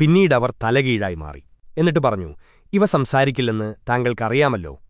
പിന്നീടവർ തലകീഴായി മാറി. എന്നിട്ട് പറഞ്ഞു ഇവ സംസാരിക്കില്ലെന്ന് താങ്കൾക്കറിയാമല്ലോ.